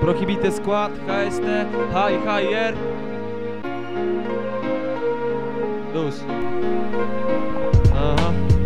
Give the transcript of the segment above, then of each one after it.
Prohibity skład, HST, High Higher. Luz. Aha.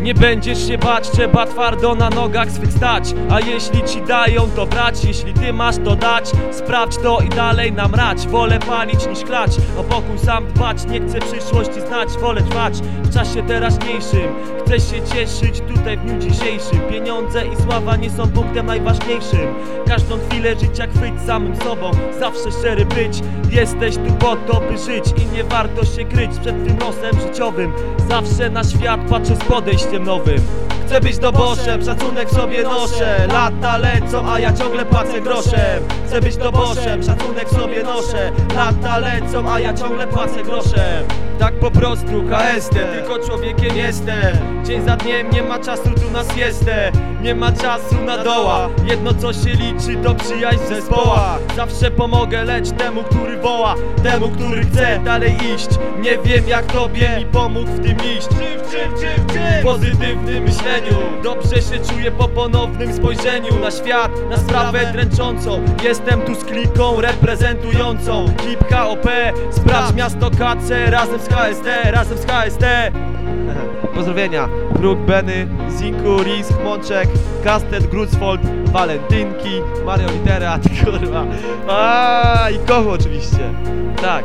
Nie będziesz się bać, trzeba twardo na nogach swych stać. A jeśli ci dają to brać, jeśli ty masz to dać. Sprawdź to i dalej namrać Wolę palić niż klać, o pokój sam dbać Nie chcę przyszłości znać, wolę trwać w czasie teraźniejszym. Chcę się cieszyć tutaj w dniu dzisiejszym. Pieniądze i sława nie są punktem najważniejszym. Każdą chwilę życia chwyć samym sobą. Zawsze szczery być. Jesteś tu po to, by żyć. I nie warto się kryć przed tym nosem życiowym. Zawsze na świat patrzę z podejściem nowym. Chcę być doboszem, szacunek w sobie noszę. Lata lecą, a ja ciągle płacę groszem. Chcę być doboszem, szacunek w sobie noszę. Lata lecą, a ja ciągle płacę groszem. Tak po prostu, KST, tylko człowiekiem jestem. Dzień za dniem, nie ma czasu tu na siestę. Nie ma czasu na doła. Jedno co się liczy to przyjaźń w zespołach Zawsze pomogę, lecz temu, który woła Temu, który chce dalej iść. Nie wiem jak tobie mi pomógł w tym iść. Czym, czym, czym, czym? Pozytywnym myśleniu. Dobrze się czuję po ponownym spojrzeniu Na świat, na sprawę dręczącą. Jestem tu z kliką reprezentującą. Hip HOP, sprawdź miasto KC Razem z HSD, razem z HSD Pozdrowienia. Bruk, Benny, Zinku, Risk, Mączek, Kastet, Grucfold, Walentynki, Mario Litera, kurwa. A i Kochu oczywiście. Tak,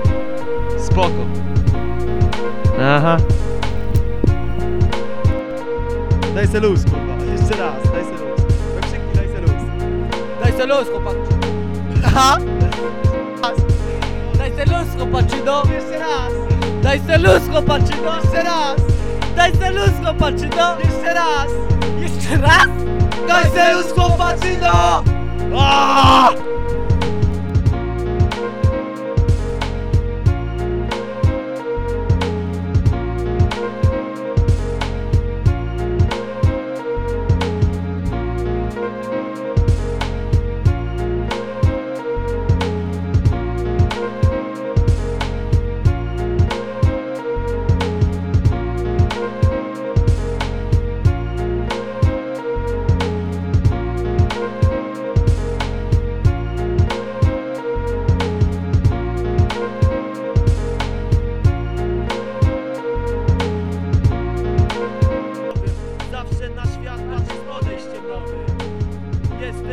spoko. Aha Daj se luz, kurwa, jeszcze raz, daj se luz Wykrzyknij, daj se luz Daj se luz, chłopak. Aha, Daj se luz, chłopaczyno. jeszcze raz, Daj se luz, chłopaczyno. jeszcze raz, Daj se luz, chłopaczyno. jeszcze raz Jeszcze raz. Daj se luz, chłopaczyno. Aaaa!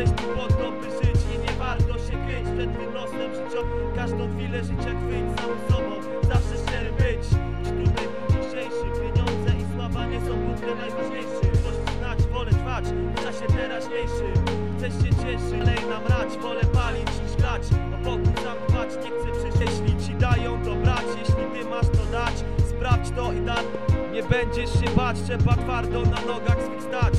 Jesteś tu żyć i nie warto się kryć Przed tym losem życia Każdą chwilę życia chwyć samym sobą Zawsze szczery być Być tutaj dzisiejszym Pieniądze i sława nie są punktem najważniejszym. Coś znać, wolę trwać w czasie teraźniejszym. Chcę się cieszyć, lej nam rać Wolę palić niż grać. O pokój sam dbać, nie chcę przyjść Jeśli ci dają to brać Jeśli ty masz to dać. Sprawdź to i daj Nie będziesz się bać, trzeba twardo na nogach swych stać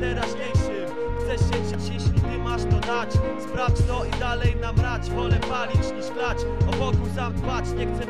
teraźniejszym. Chcesz się cieszyć, jeśli ty masz to dać. Sprawdź to i dalej namrać Wolę palić niż klać O pokój sam nie chcę